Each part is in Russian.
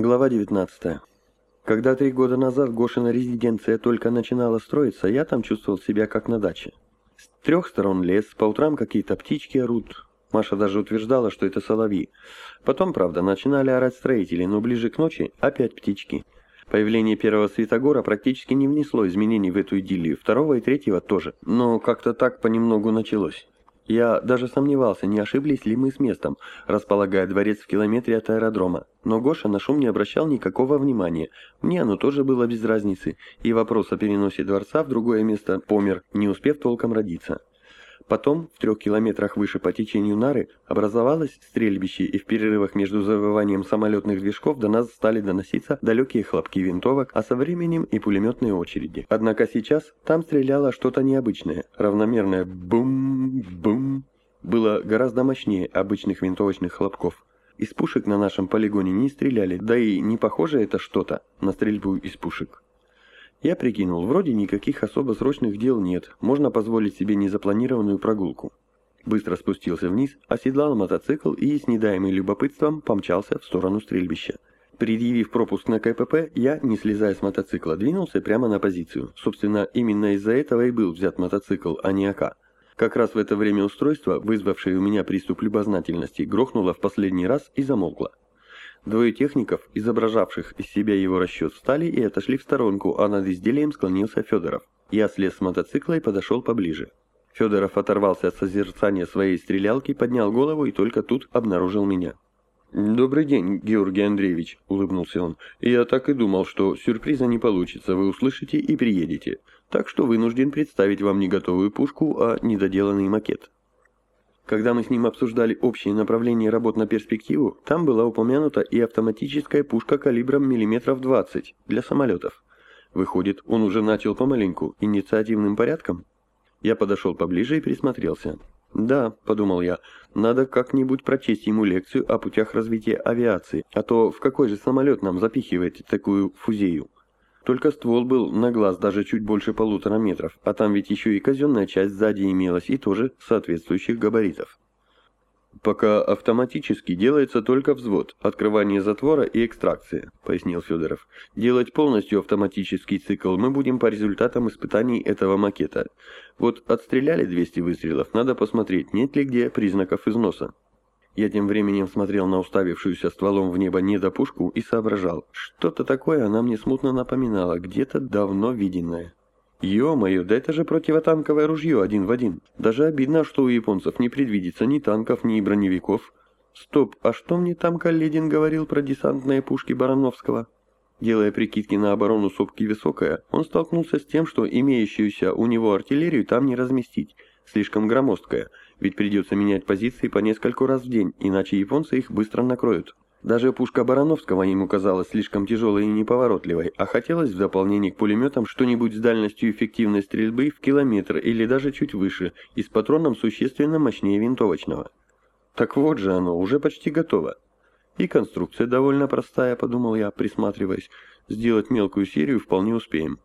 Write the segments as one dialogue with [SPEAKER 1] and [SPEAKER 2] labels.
[SPEAKER 1] Глава 19. Когда три года назад Гошина резиденция только начинала строиться, я там чувствовал себя как на даче. С трех сторон лес, по утрам какие-то птички орут. Маша даже утверждала, что это соловьи. Потом, правда, начинали орать строители, но ближе к ночи опять птички. Появление первого Светогора практически не внесло изменений в эту идиллию, второго и третьего тоже, но как-то так понемногу началось. Я даже сомневался, не ошиблись ли мы с местом, располагая дворец в километре от аэродрома. Но Гоша на шум не обращал никакого внимания. Мне оно тоже было без разницы, и вопрос о переносе дворца в другое место помер, не успев толком родиться. Потом, в трех километрах выше по течению Нары, образовалось стрельбище, и в перерывах между завыванием самолетных движков до нас стали доноситься далекие хлопки винтовок, а со временем и пулеметные очереди. Однако сейчас там стреляло что-то необычное, равномерное бум-бум, было гораздо мощнее обычных винтовочных хлопков. Из пушек на нашем полигоне не стреляли, да и не похоже это что-то на стрельбу из пушек. Я прикинул, вроде никаких особо срочных дел нет, можно позволить себе незапланированную прогулку. Быстро спустился вниз, оседлал мотоцикл и с недаемым любопытством помчался в сторону стрельбища. Предъявив пропуск на КПП, я, не слезая с мотоцикла, двинулся прямо на позицию. Собственно, именно из-за этого и был взят мотоцикл, а не АК. Как раз в это время устройство, вызвавшее у меня приступ любознательности, грохнуло в последний раз и замолкло. Двое техников, изображавших из себя его расчет, встали и отошли в сторонку, а над изделием склонился Федоров. Я слез с мотоцикла и подошел поближе. Федоров оторвался от созерцания своей стрелялки, поднял голову и только тут обнаружил меня. «Добрый день, Георгий Андреевич», — улыбнулся он. «Я так и думал, что сюрприза не получится, вы услышите и приедете. Так что вынужден представить вам не готовую пушку, а недоделанный макет». Когда мы с ним обсуждали общие направления работ на перспективу, там была упомянута и автоматическая пушка калибром миллиметров 20 для самолетов. Выходит, он уже начал помаленьку, инициативным порядком? Я подошел поближе и присмотрелся. «Да», — подумал я, — «надо как-нибудь прочесть ему лекцию о путях развития авиации, а то в какой же самолет нам запихиваете такую фузею?» Только ствол был на глаз даже чуть больше полутора метров, а там ведь еще и казенная часть сзади имелась и тоже соответствующих габаритов. «Пока автоматически делается только взвод, открывание затвора и экстракция», — пояснил Федоров. «Делать полностью автоматический цикл мы будем по результатам испытаний этого макета. Вот отстреляли 200 выстрелов, надо посмотреть, нет ли где признаков износа. Я тем временем смотрел на уставившуюся стволом в небо недопушку и соображал. Что-то такое она мне смутно напоминала, где-то давно виденное. Ё-моё, да это же противотанковое ружье один в один. Даже обидно, что у японцев не предвидится ни танков, ни броневиков. Стоп, а что мне там Каледин говорил про десантные пушки Барановского? Делая прикидки на оборону сопки Высокая, он столкнулся с тем, что имеющуюся у него артиллерию там не разместить, слишком громоздкая, ведь придется менять позиции по нескольку раз в день, иначе японцы их быстро накроют. Даже пушка Барановского ему казалась слишком тяжелой и неповоротливой, а хотелось в дополнение к пулеметам что-нибудь с дальностью эффективной стрельбы в километр или даже чуть выше и с патроном существенно мощнее винтовочного. Так вот же оно, уже почти готово. И конструкция довольно простая, подумал я, присматриваясь. Сделать мелкую серию вполне успеем.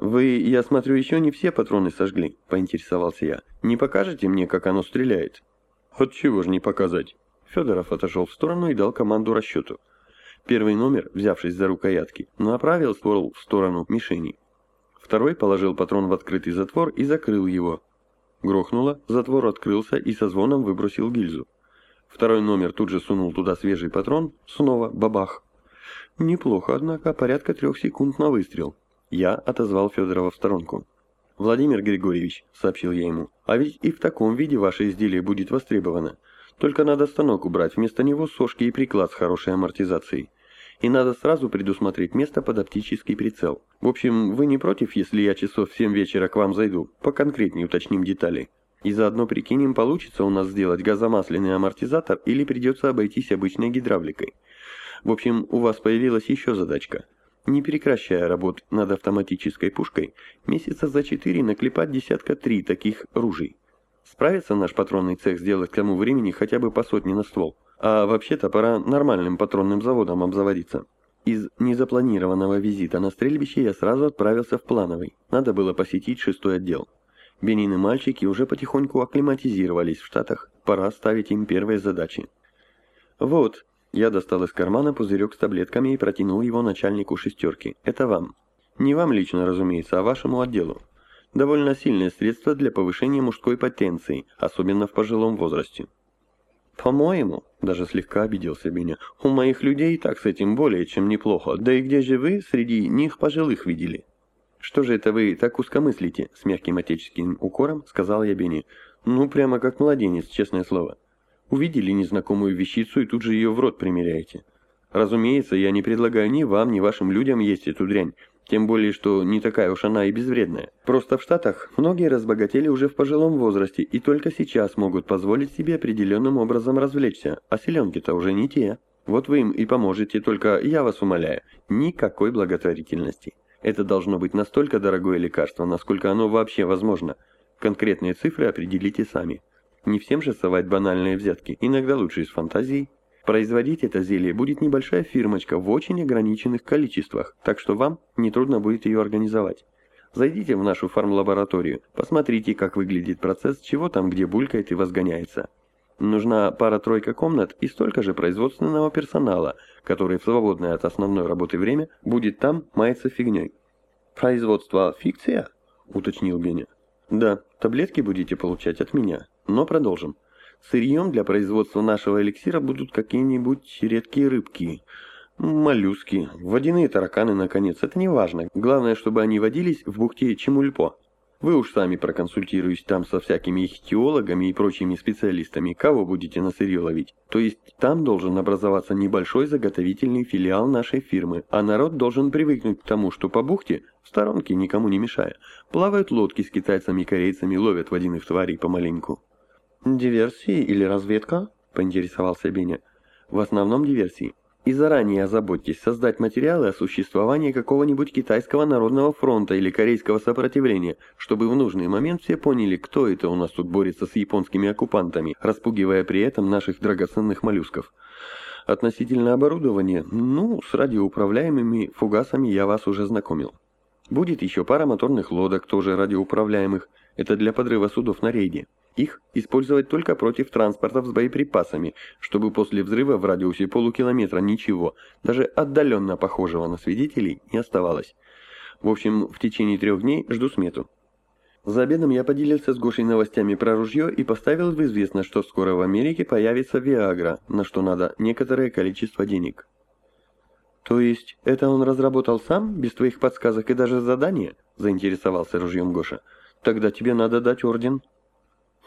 [SPEAKER 1] «Вы, я смотрю, еще не все патроны сожгли», — поинтересовался я. «Не покажете мне, как оно стреляет?» «От чего же не показать?» Федоров отошел в сторону и дал команду расчету. Первый номер, взявшись за рукоятки, направил ствол в сторону мишени. Второй положил патрон в открытый затвор и закрыл его. Грохнуло, затвор открылся и со звоном выбросил гильзу. Второй номер тут же сунул туда свежий патрон, снова бабах. Неплохо, однако, порядка трех секунд на выстрел. Я отозвал Федорова в сторонку. «Владимир Григорьевич», — сообщил я ему, — «а ведь и в таком виде ваше изделие будет востребовано. Только надо станок убрать, вместо него сошки и приклад с хорошей амортизацией. И надо сразу предусмотреть место под оптический прицел. В общем, вы не против, если я часов 7 вечера к вам зайду? Поконкретнее уточним детали. И заодно прикинем, получится у нас сделать газомасляный амортизатор или придется обойтись обычной гидравликой. В общем, у вас появилась еще задачка — не прекращая работ над автоматической пушкой, месяца за четыре наклепать десятка три таких ружей. Справится наш патронный цех сделать к тому времени хотя бы по сотне на ствол. А вообще-то пора нормальным патронным заводом обзаводиться. Из незапланированного визита на стрельбище я сразу отправился в плановый. Надо было посетить шестой отдел. Бенин и мальчики уже потихоньку акклиматизировались в Штатах, пора ставить им первые задачи. Вот, Я достал из кармана пузырек с таблетками и протянул его начальнику шестерки. Это вам. Не вам лично, разумеется, а вашему отделу. Довольно сильное средство для повышения мужской потенции, особенно в пожилом возрасте. «По-моему», — даже слегка обиделся Беня, — «у моих людей так с этим более чем неплохо. Да и где же вы среди них пожилых видели?» «Что же это вы так узкомыслите?» — с мягким отеческим укором сказал я Бене. «Ну, прямо как младенец, честное слово. Увидели незнакомую вещицу и тут же ее в рот примеряете. Разумеется, я не предлагаю ни вам, ни вашим людям есть эту дрянь, тем более, что не такая уж она и безвредная. Просто в Штатах многие разбогатели уже в пожилом возрасте и только сейчас могут позволить себе определенным образом развлечься, а селенки-то уже не те. Вот вы им и поможете, только я вас умоляю, никакой благотворительности. Это должно быть настолько дорогое лекарство, насколько оно вообще возможно. Конкретные цифры определите сами. Не всем же совать банальные взятки, иногда лучше из фантазий. Производить это зелье будет небольшая фирмочка в очень ограниченных количествах, так что вам нетрудно будет ее организовать. Зайдите в нашу фармлабораторию, посмотрите, как выглядит процесс, чего там где булькает и возгоняется. Нужна пара-тройка комнат и столько же производственного персонала, который в свободное от основной работы время будет там маяться фигней. «Производство фикция?» – уточнил Беня. «Да, таблетки будете получать от меня, но продолжим. Сырьем для производства нашего эликсира будут какие-нибудь редкие рыбки, моллюски, водяные тараканы, наконец. Это не важно. Главное, чтобы они водились в бухте Чемульпо. Вы уж сами проконсультируйтесь там со всякими ихтиологами и прочими специалистами, кого будете на сырье ловить. То есть там должен образоваться небольшой заготовительный филиал нашей фирмы, а народ должен привыкнуть к тому, что по бухте, в сторонке никому не мешая, плавают лодки с китайцами и корейцами, ловят водяных тварей помаленьку. «Диверсии или разведка?» – поинтересовался Беня. «В основном диверсии. И заранее озаботьтесь создать материалы о существовании какого-нибудь китайского народного фронта или корейского сопротивления, чтобы в нужный момент все поняли, кто это у нас тут борется с японскими оккупантами, распугивая при этом наших драгоценных моллюсков. Относительно оборудования, ну, с радиоуправляемыми фугасами я вас уже знакомил. Будет еще пара моторных лодок, тоже радиоуправляемых, это для подрыва судов на рейде. Их использовать только против транспортов с боеприпасами, чтобы после взрыва в радиусе полукилометра ничего, даже отдаленно похожего на свидетелей, не оставалось. В общем, в течение трех дней жду смету. За обедом я поделился с Гошей новостями про ружье и поставил в известность, что скоро в Америке появится Виагра, на что надо некоторое количество денег. «То есть это он разработал сам, без твоих подсказок и даже задания?» – заинтересовался ружьем Гоша. «Тогда тебе надо дать орден».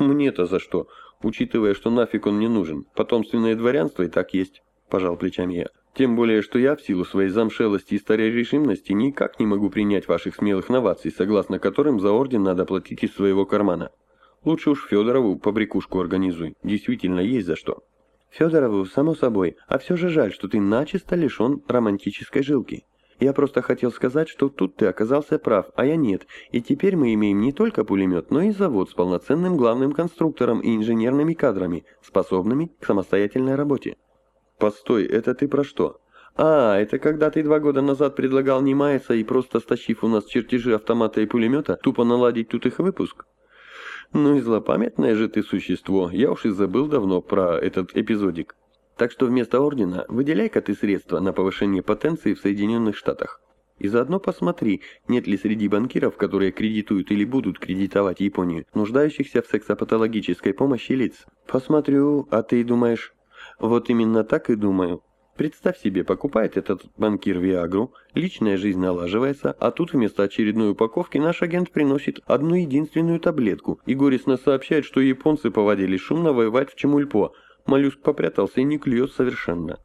[SPEAKER 1] «Мне-то за что? Учитывая, что нафиг он не нужен. Потомственное дворянство и так есть», – пожал плечами я. «Тем более, что я в силу своей замшелости и старорежимности никак не могу принять ваших смелых новаций, согласно которым за орден надо платить из своего кармана. Лучше уж Федорову побрякушку организуй. Действительно, есть за что». «Федорову, само собой. А все же жаль, что ты начисто лишен романтической жилки». Я просто хотел сказать, что тут ты оказался прав, а я нет, и теперь мы имеем не только пулемет, но и завод с полноценным главным конструктором и инженерными кадрами, способными к самостоятельной работе. Постой, это ты про что? А, это когда ты два года назад предлагал не маяться и просто стащив у нас чертежи автомата и пулемета, тупо наладить тут их выпуск? Ну и злопамятное же ты существо, я уж и забыл давно про этот эпизодик. Так что вместо ордена выделяй-ка ты средства на повышение потенции в Соединенных Штатах. И заодно посмотри, нет ли среди банкиров, которые кредитуют или будут кредитовать Японию, нуждающихся в сексопатологической помощи лиц. Посмотрю, а ты думаешь... Вот именно так и думаю. Представь себе, покупает этот банкир Виагру, личная жизнь налаживается, а тут вместо очередной упаковки наш агент приносит одну единственную таблетку и горестно сообщает, что японцы повадились шумно воевать в Чемульпо, Моллюск попрятался и не клюет совершенно.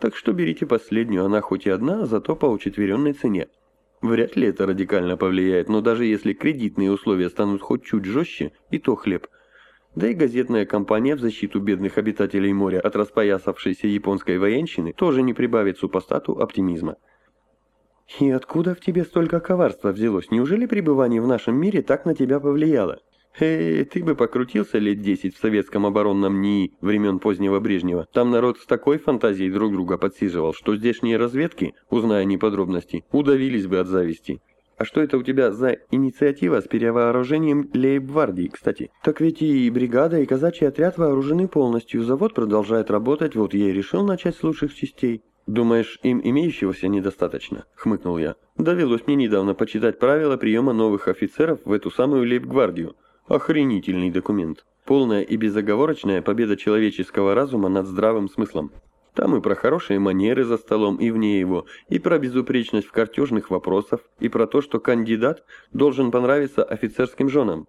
[SPEAKER 1] Так что берите последнюю, она хоть и одна, зато по учетверенной цене. Вряд ли это радикально повлияет, но даже если кредитные условия станут хоть чуть жестче, и то хлеб. Да и газетная кампания в защиту бедных обитателей моря от распоясавшейся японской военщины тоже не прибавит супостату оптимизма. «И откуда в тебе столько коварства взялось? Неужели пребывание в нашем мире так на тебя повлияло?» Эй, ты бы покрутился лет десять в советском оборонном НИИ времен позднего Брежнева. Там народ с такой фантазией друг друга подсиживал, что здешние разведки, узная неподробности, удавились бы от зависти. А что это у тебя за инициатива с перевооружением лейб-гвардии, кстати? Так ведь и бригада, и казачий отряд вооружены полностью, завод продолжает работать, вот я и решил начать с лучших частей. «Думаешь, им имеющегося недостаточно?» — хмыкнул я. «Довелось мне недавно почитать правила приема новых офицеров в эту самую лейб-гвардию. Охренительный документ. Полная и безоговорочная победа человеческого разума над здравым смыслом. Там и про хорошие манеры за столом и вне его, и про безупречность в картежных вопросах, и про то, что кандидат должен понравиться офицерским женам.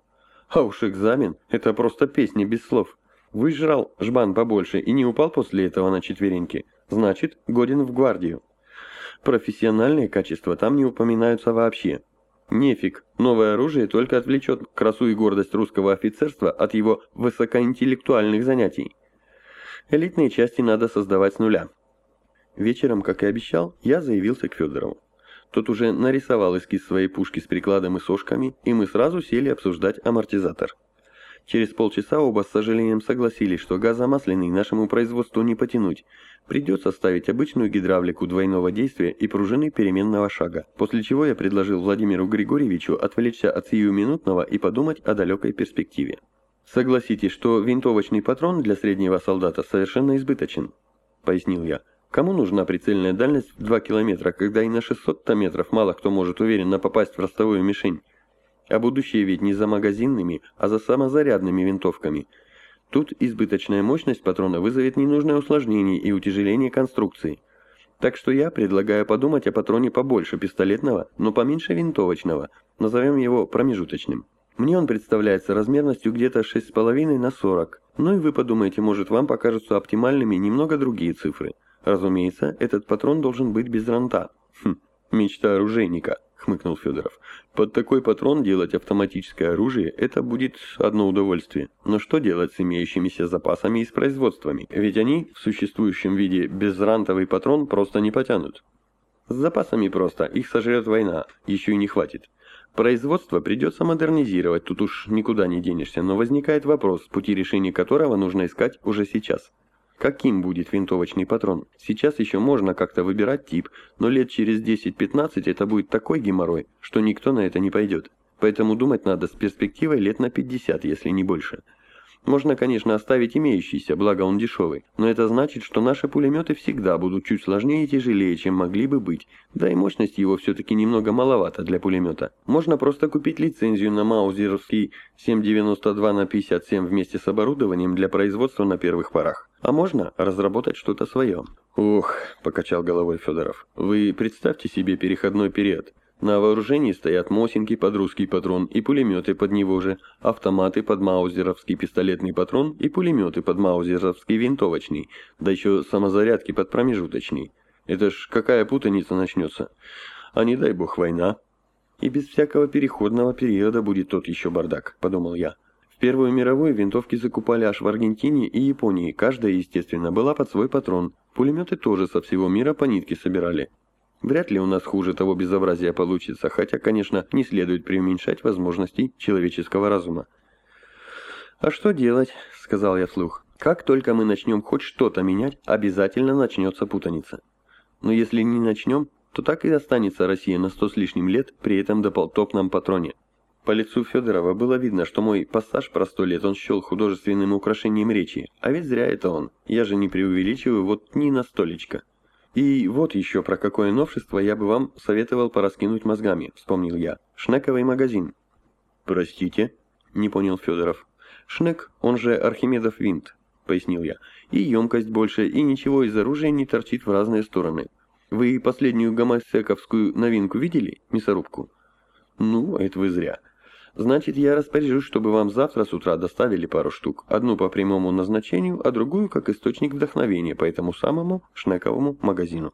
[SPEAKER 1] А уж экзамен – это просто песни без слов. Выжрал жбан побольше и не упал после этого на четвереньки. Значит, годен в гвардию. Профессиональные качества там не упоминаются вообще. Нефиг, новое оружие только отвлечет красу и гордость русского офицерства от его высокоинтеллектуальных занятий. Элитные части надо создавать с нуля. Вечером, как и обещал, я заявился к Федорову. Тот уже нарисовал эскиз своей пушки с прикладом и сошками, и мы сразу сели обсуждать амортизатор. Через полчаса оба с сожалением согласились, что газомасляный нашему производству не потянуть. Придется ставить обычную гидравлику двойного действия и пружины переменного шага. После чего я предложил Владимиру Григорьевичу отвлечься от сиюминутного и подумать о далекой перспективе. Согласитесь, что винтовочный патрон для среднего солдата совершенно избыточен, пояснил я. Кому нужна прицельная дальность в 2 километра, когда и на 600 метров мало кто может уверенно попасть в ростовую мишень? А будущее ведь не за магазинными, а за самозарядными винтовками. Тут избыточная мощность патрона вызовет ненужное усложнение и утяжеление конструкции. Так что я предлагаю подумать о патроне побольше пистолетного, но поменьше винтовочного, назовем его промежуточным. Мне он представляется размерностью где-то 6,5 на 40. Ну и вы подумаете, может вам покажутся оптимальными немного другие цифры. Разумеется, этот патрон должен быть без ранта. Хм, мечта оружейника, хмыкнул Федоров. Под такой патрон делать автоматическое оружие – это будет одно удовольствие. Но что делать с имеющимися запасами и с производствами? Ведь они в существующем виде безрантовый патрон просто не потянут. С запасами просто, их сожрет война, еще и не хватит. Производство придется модернизировать, тут уж никуда не денешься, но возникает вопрос, пути решения которого нужно искать уже сейчас. Каким будет винтовочный патрон? Сейчас еще можно как-то выбирать тип, но лет через 10-15 это будет такой геморрой, что никто на это не пойдет. Поэтому думать надо с перспективой лет на 50, если не больше. Можно, конечно, оставить имеющийся, благо он дешевый, но это значит, что наши пулеметы всегда будут чуть сложнее и тяжелее, чем могли бы быть, да и мощность его все-таки немного маловато для пулемета. Можно просто купить лицензию на маузеровский 7,92 на 57 вместе с оборудованием для производства на первых порах. А можно разработать что-то свое. «Ох», — покачал головой Федоров, — «вы представьте себе переходной период. На вооружении стоят Мосинки под русский патрон и пулеметы под него же, автоматы под маузеровский пистолетный патрон и пулеметы под маузеровский винтовочный, да еще самозарядки под промежуточный. Это ж какая путаница начнется. А не дай бог война. И без всякого переходного периода будет тот еще бардак, подумал я. В Первую мировую винтовки закупали аж в Аргентине и Японии, каждая, естественно, была под свой патрон. Пулеметы тоже со всего мира по нитке собирали. Вряд ли у нас хуже того безобразия получится, хотя, конечно, не следует преуменьшать возможностей человеческого разума. «А что делать?» — сказал я вслух. «Как только мы начнем хоть что-то менять, обязательно начнется путаница. Но если не начнем, то так и останется Россия на сто с лишним лет при этом дополтопном патроне». По лицу Федорова было видно, что мой пассаж про сто лет он счел художественным украшением речи, а ведь зря это он. Я же не преувеличиваю вот ни на столечко. И вот еще про какое новшество я бы вам советовал пораскинуть мозгами, вспомнил я. Шнековый магазин. Простите? Не понял Федоров. Шнек, он же Архимедов винт, пояснил я. И емкость больше, и ничего из оружия не торчит в разные стороны. Вы последнюю гомосековскую новинку видели, мясорубку? Ну, это вы зря. Значит, я распоряжусь, чтобы вам завтра с утра доставили пару штук. Одну по прямому назначению, а другую как источник вдохновения по этому самому шнековому магазину.